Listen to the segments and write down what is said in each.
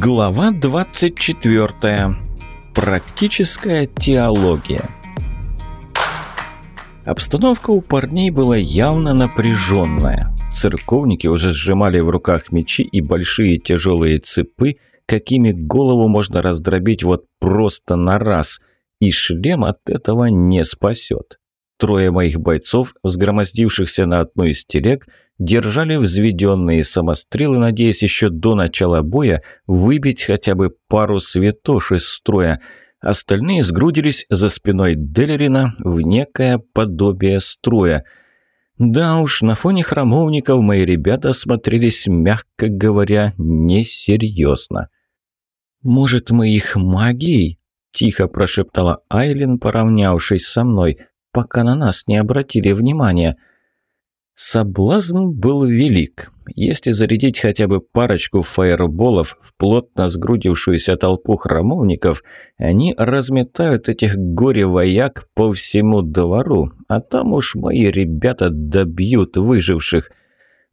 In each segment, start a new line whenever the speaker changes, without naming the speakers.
Глава 24. Практическая теология. Обстановка у парней была явно напряженная. Церковники уже сжимали в руках мечи и большие тяжелые цепы, какими голову можно раздробить вот просто на раз, и шлем от этого не спасет. Трое моих бойцов, взгромоздившихся на одну из телег, держали взведенные самострелы, надеясь еще до начала боя выбить хотя бы пару святош из строя. Остальные сгрудились за спиной Делерина в некое подобие строя. Да уж, на фоне храмовников мои ребята смотрелись, мягко говоря, несерьезно. «Может, мы их магией?» – тихо прошептала Айлин, поравнявшись со мной пока на нас не обратили внимания. Соблазн был велик. Если зарядить хотя бы парочку фаерболов в плотно сгрудившуюся толпу храмовников, они разметают этих горе-вояк по всему двору, а там уж мои ребята добьют выживших.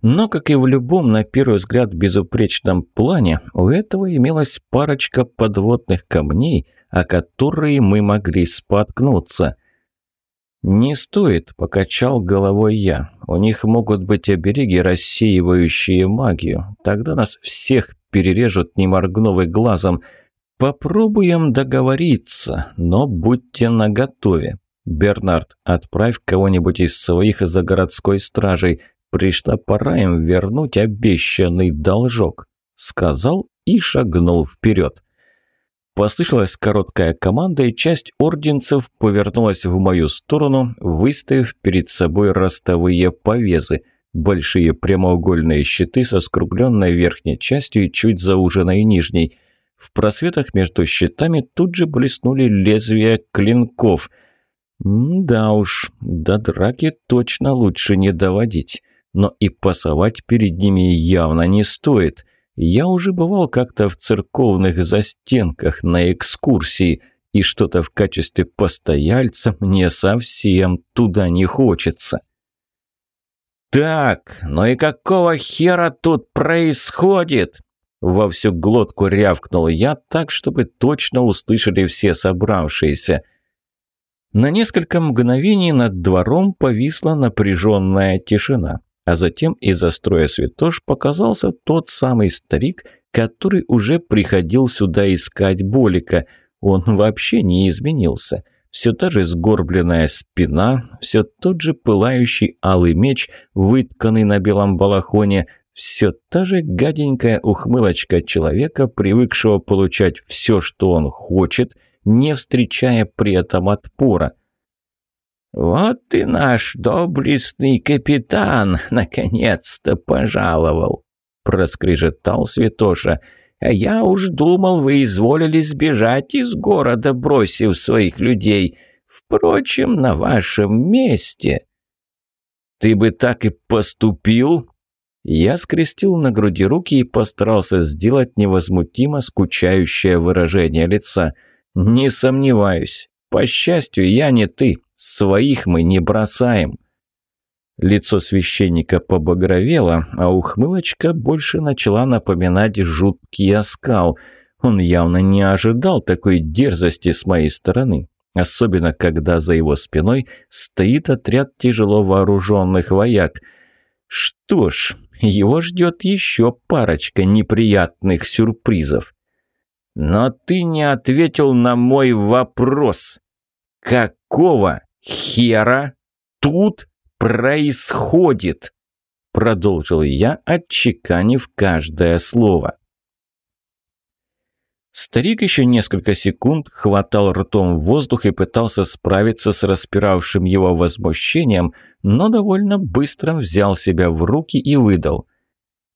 Но, как и в любом, на первый взгляд, безупречном плане, у этого имелась парочка подводных камней, о которые мы могли споткнуться – «Не стоит», – покачал головой я. «У них могут быть обереги, рассеивающие магию. Тогда нас всех перережут, не моргнув глазом. Попробуем договориться, но будьте наготове. Бернард, отправь кого-нибудь из своих за городской стражей. Пришла пора им вернуть обещанный должок», – сказал и шагнул вперед. Послышалась короткая команда, и часть орденцев повернулась в мою сторону, выставив перед собой ростовые повезы. Большие прямоугольные щиты со скругленной верхней частью и чуть зауженной нижней. В просветах между щитами тут же блеснули лезвия клинков. да уж, до драки точно лучше не доводить. Но и пасовать перед ними явно не стоит – я уже бывал как-то в церковных застенках на экскурсии, и что-то в качестве постояльца мне совсем туда не хочется. «Так, ну и какого хера тут происходит?» Во всю глотку рявкнул я так, чтобы точно услышали все собравшиеся. На несколько мгновений над двором повисла напряженная тишина. А затем из-за строя святош показался тот самый старик, который уже приходил сюда искать Болика. Он вообще не изменился. Все та же сгорбленная спина, все тот же пылающий алый меч, вытканный на белом балахоне, все та же гаденькая ухмылочка человека, привыкшего получать все, что он хочет, не встречая при этом отпора – «Вот и наш доблестный капитан наконец-то пожаловал!» – проскрежетал Святоша. «А я уж думал, вы изволили сбежать из города, бросив своих людей. Впрочем, на вашем месте...» «Ты бы так и поступил?» Я скрестил на груди руки и постарался сделать невозмутимо скучающее выражение лица. «Не сомневаюсь. По счастью, я не ты. Своих мы не бросаем». Лицо священника побагровело, а ухмылочка больше начала напоминать жуткий оскал. Он явно не ожидал такой дерзости с моей стороны, особенно когда за его спиной стоит отряд тяжело вооруженных вояк. Что ж, его ждет еще парочка неприятных сюрпризов. «Но ты не ответил на мой вопрос. Какого хера тут происходит?» Продолжил я, отчеканив каждое слово. Старик еще несколько секунд хватал ртом воздух и пытался справиться с распиравшим его возмущением, но довольно быстро взял себя в руки и выдал.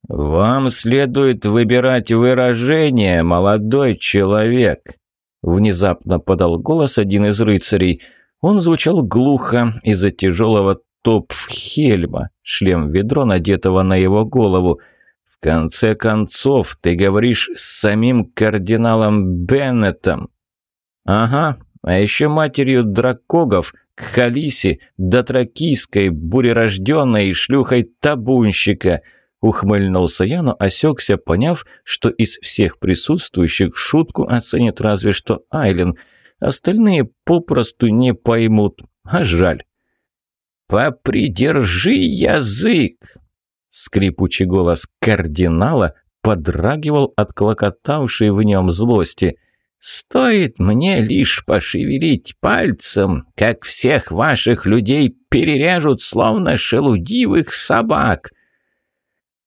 «Вам следует выбирать выражение, молодой человек», – внезапно подал голос один из рыцарей – он звучал глухо из-за тяжелого топфхельма, шлем-ведро, надетого на его голову. «В конце концов, ты говоришь с самим кардиналом Беннетом». «Ага, а еще матерью дракогов, Кхалиси, дотракийской, бурерожденной и шлюхой табунщика. Ухмыльнулся я, но осекся, поняв, что из всех присутствующих шутку оценит разве что Айлен. Остальные попросту не поймут, а жаль. «Попридержи язык!» Скрипучий голос кардинала подрагивал от клокотавшей в нем злости. «Стоит мне лишь пошевелить пальцем, как всех ваших людей перережут, словно шелудивых собак!»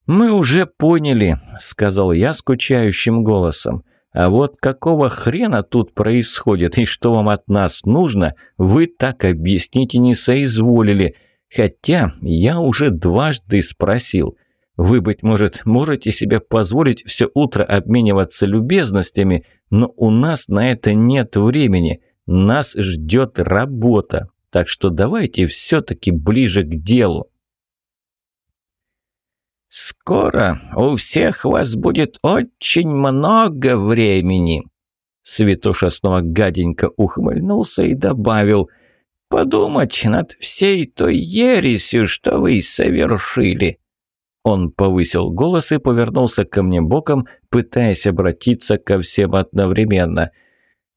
«Мы уже поняли», — сказал я скучающим голосом. «А вот какого хрена тут происходит и что вам от нас нужно, вы так объяснить и не соизволили. Хотя я уже дважды спросил. Вы, быть может, можете себе позволить все утро обмениваться любезностями, но у нас на это нет времени. Нас ждет работа. Так что давайте все-таки ближе к делу». «Скоро у всех вас будет очень много времени!» Святоша снова гаденько ухмыльнулся и добавил «Подумать над всей той ересью, что вы совершили!» Он повысил голос и повернулся ко мне боком, пытаясь обратиться ко всем одновременно.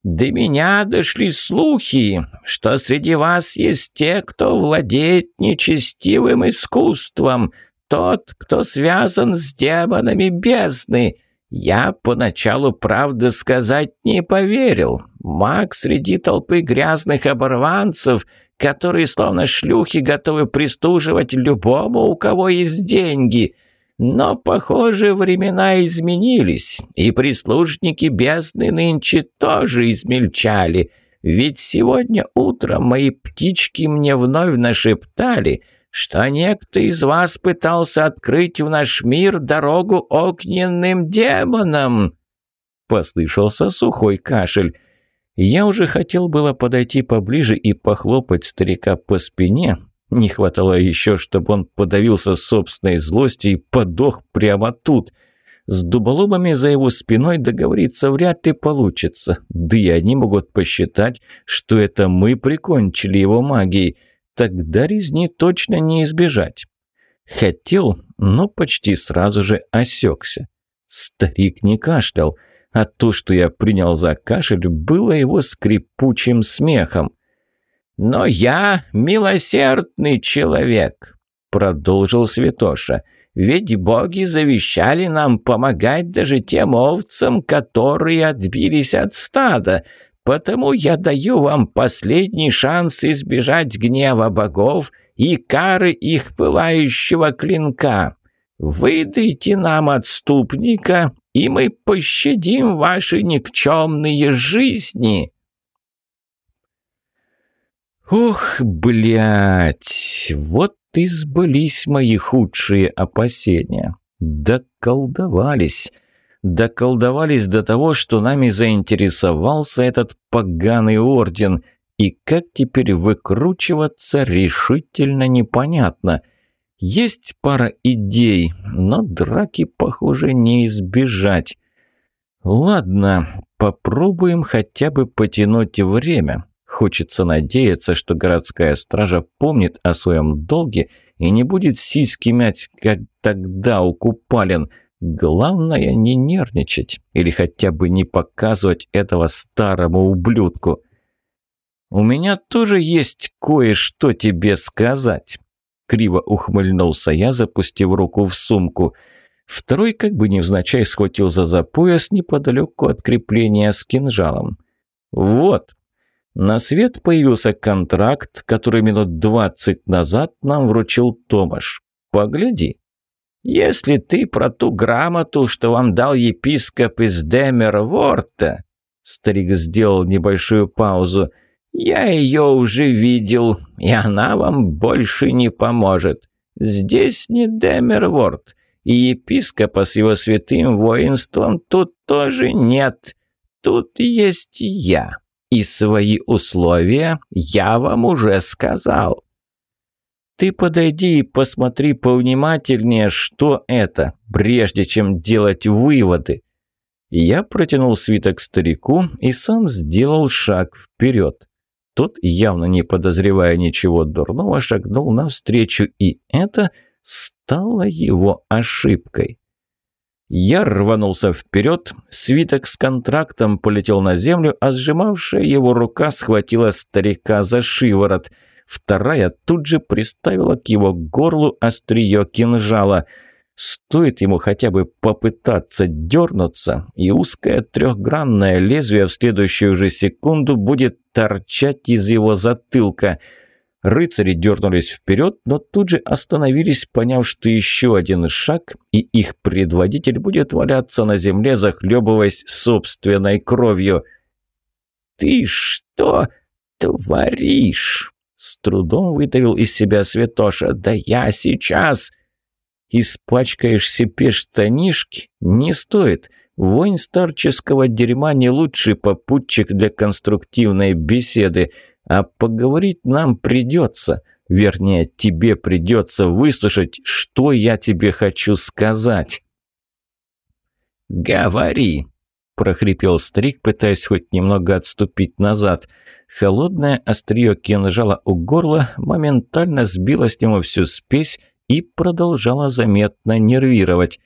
«До меня дошли слухи, что среди вас есть те, кто владеет нечестивым искусством, тот, кто связан с демонами бездны. Я поначалу, правда сказать, не поверил. Маг среди толпы грязных оборванцев, которые словно шлюхи готовы пристуживать любому, у кого есть деньги. Но, похоже, времена изменились, и прислужники бездны нынче тоже измельчали. Ведь сегодня утром мои птички мне вновь нашептали — что некто из вас пытался открыть в наш мир дорогу огненным демонам!» Послышался сухой кашель. Я уже хотел было подойти поближе и похлопать старика по спине. Не хватало еще, чтобы он подавился собственной злостью и подох прямо тут. С дуболомами за его спиной договориться вряд ли получится. Да и они могут посчитать, что это мы прикончили его магией тогда резни точно не избежать. Хотел, но почти сразу же осекся. Старик не кашлял, а то, что я принял за кашель, было его скрипучим смехом. «Но я милосердный человек», — продолжил Святоша. «Ведь боги завещали нам помогать даже тем овцам, которые отбились от стада. Потому я даю вам последний шанс избежать гнева богов и кары их пылающего клинка. Выдайте нам отступника, и мы пощадим ваши никчемные жизни». «Ох, блядь, вот и сбылись мои худшие опасения. Доколдовались». Доколдовались до того, что нами заинтересовался этот поганый орден. И как теперь выкручиваться, решительно непонятно. Есть пара идей, но драки, похоже, не избежать. Ладно, попробуем хотя бы потянуть время. Хочется надеяться, что городская стража помнит о своем долге и не будет сиськи мять, как тогда у Купалин – Главное не нервничать или хотя бы не показывать этого старому ублюдку. «У меня тоже есть кое-что тебе сказать», — криво ухмыльнулся я, запустив руку в сумку. Второй как бы невзначай схватился за пояс неподалеку от крепления с кинжалом. «Вот», на свет появился контракт, который минут двадцать назад нам вручил Томаш. Погляди. «Если ты про ту грамоту, что вам дал епископ из Демерворта...» Старик сделал небольшую паузу. «Я ее уже видел, и она вам больше не поможет. Здесь не Демерворт, и епископа с его святым воинством тут тоже нет. Тут есть я, и свои условия я вам уже сказал». Ты подойди и посмотри повнимательнее, что это, прежде чем делать выводы. Я протянул свиток старику и сам сделал шаг вперед. Тот, явно не подозревая ничего дурного, шагнул навстречу, и это стало его ошибкой. Я рванулся вперед, свиток с контрактом полетел на землю, а сжимавшая его рука схватила старика за шиворот. Вторая тут же приставила к его горлу острие кинжала. Стоит ему хотя бы попытаться дернуться, и узкое трехгранное лезвие в следующую же секунду будет торчать из его затылка – Рыцари дернулись вперед, но тут же остановились, поняв, что еще один шаг, и их предводитель будет валяться на земле, захлебываясь собственной кровью. «Ты что творишь?» С трудом выдавил из себя Святоша. «Да я сейчас...» «Испачкаешь себе штанишки? Не стоит. Вонь старческого дерьма не лучший попутчик для конструктивной беседы». А поговорить нам придется. Вернее, тебе придется выслушать, что я тебе хочу сказать. «Говори!» – прохрипел старик, пытаясь хоть немного отступить назад. Холодное острие кинжала у горла моментально сбило с него всю спесь и продолжало заметно нервировать.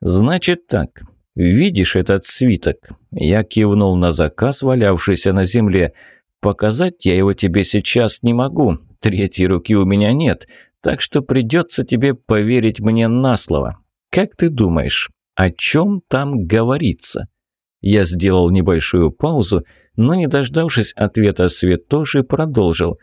«Значит так, видишь этот свиток?» Я кивнул на заказ, валявшийся на земле – Показать я его тебе сейчас не могу, третьей руки у меня нет, так что придется тебе поверить мне на слово. Как ты думаешь, о чем там говорится?» Я сделал небольшую паузу, но, не дождавшись ответа Светоши, продолжил.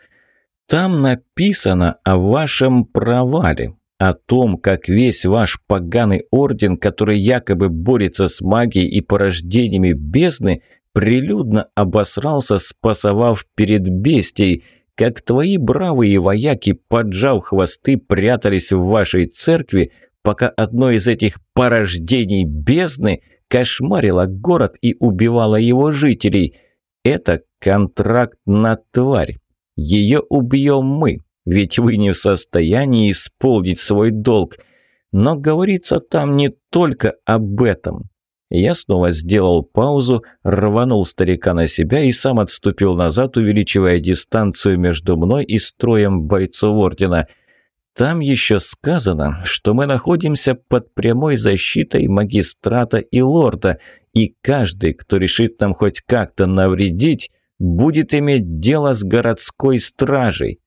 «Там написано о вашем провале, о том, как весь ваш поганый орден, который якобы борется с магией и порождениями бездны, прилюдно обосрался, спасовав перед бестией, как твои бравые вояки, поджав хвосты, прятались в вашей церкви, пока одно из этих порождений бездны кошмарило город и убивало его жителей. Это контракт на тварь. Ее убьем мы, ведь вы не в состоянии исполнить свой долг. Но говорится там не только об этом. Я снова сделал паузу, рванул старика на себя и сам отступил назад, увеличивая дистанцию между мной и строем бойцов Ордена. Там еще сказано, что мы находимся под прямой защитой магистрата и лорда, и каждый, кто решит нам хоть как-то навредить, будет иметь дело с городской стражей.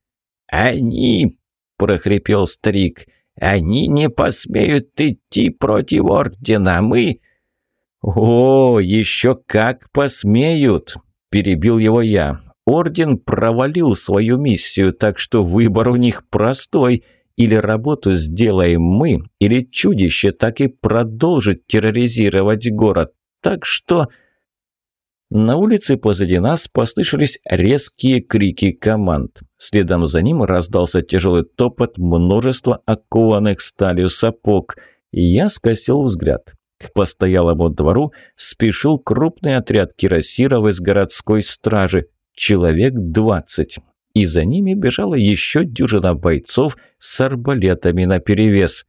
«Они!» – прохрипел старик. «Они не посмеют идти против Ордена, мы...» «О, еще как посмеют!» – перебил его я. «Орден провалил свою миссию, так что выбор у них простой. Или работу сделаем мы, или чудище так и продолжит терроризировать город. Так что...» На улице позади нас послышались резкие крики команд. Следом за ним раздался тяжелый топот множества окованных сталью сапог. Я скосил взгляд. К постоялому двору спешил крупный отряд кирасиров из городской стражи, человек двадцать. И за ними бежала еще дюжина бойцов с арбалетами наперевес.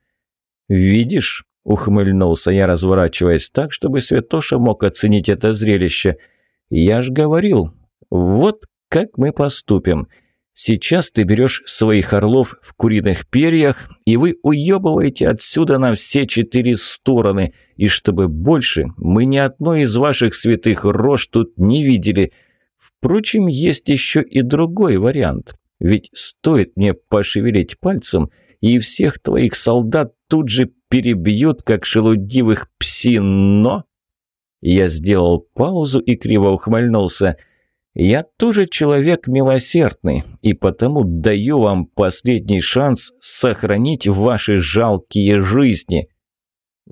«Видишь?» – ухмыльнулся я, разворачиваясь так, чтобы Святоша мог оценить это зрелище. «Я ж говорил, вот как мы поступим. Сейчас ты берешь своих орлов в куриных перьях, и вы уебываете отсюда на все четыре стороны, и чтобы больше мы ни одной из ваших святых рож тут не видели. Впрочем, есть еще и другой вариант. Ведь стоит мне пошевелить пальцем, и всех твоих солдат тут же перебьют, как шелудивых псин, но...» Я сделал паузу и криво ухмыльнулся – я тоже человек милосердный, и потому даю вам последний шанс сохранить ваши жалкие жизни».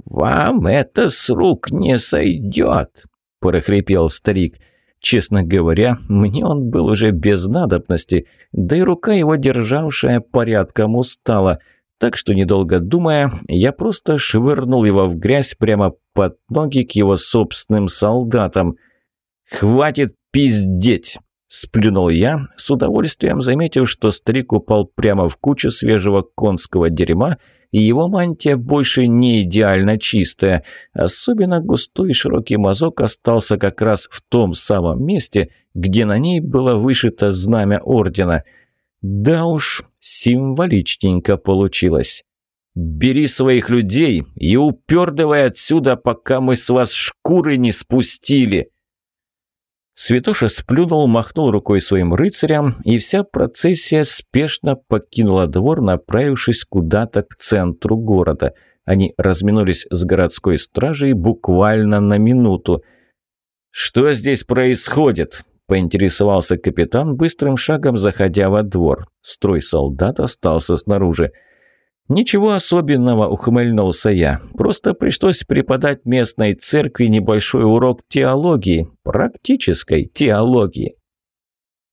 «Вам это с рук не сойдет», – прохрипел старик. Честно говоря, мне он был уже без надобности, да и рука его, державшая, порядком устала. Так что, недолго думая, я просто швырнул его в грязь прямо под ноги к его собственным солдатам. «Хватит пиздеть!» Сплюнул я, с удовольствием заметив, что старик упал прямо в кучу свежего конского дерьма, и его мантия больше не идеально чистая. Особенно густой и широкий мазок остался как раз в том самом месте, где на ней было вышито знамя ордена. Да уж, Символичненько получилось. «Бери своих людей и упердывай отсюда, пока мы с вас шкуры не спустили!» Святоша сплюнул, махнул рукой своим рыцарям, и вся процессия спешно покинула двор, направившись куда-то к центру города. Они разминулись с городской стражей буквально на минуту. «Что здесь происходит?» – поинтересовался капитан, быстрым шагом заходя во двор. Строй солдат остался снаружи. «Ничего особенного», – ухмыльнулся я. «Просто пришлось преподать местной церкви небольшой урок теологии, практической теологии».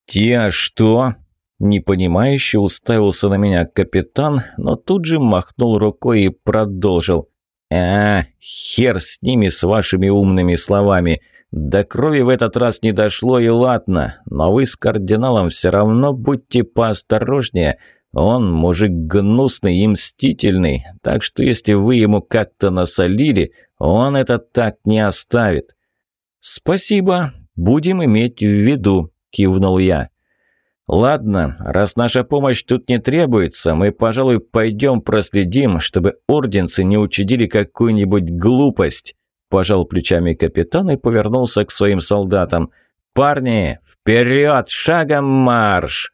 «Те что?» – непонимающе уставился на меня капитан, но тут же махнул рукой и продолжил. «А, хер с ними, с вашими умными словами. До крови в этот раз не дошло и ладно, но вы с кардиналом все равно будьте поосторожнее». Он мужик гнусный и мстительный, так что если вы ему как-то насолили, он это так не оставит». «Спасибо, будем иметь в виду», – кивнул я. «Ладно, раз наша помощь тут не требуется, мы, пожалуй, пойдем проследим, чтобы орденцы не учудили какую-нибудь глупость», – пожал плечами капитан и повернулся к своим солдатам. «Парни, вперед, шагом марш!»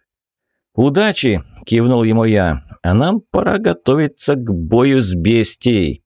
«Удачи!» – кивнул ему я. «А нам пора готовиться к бою с бестией».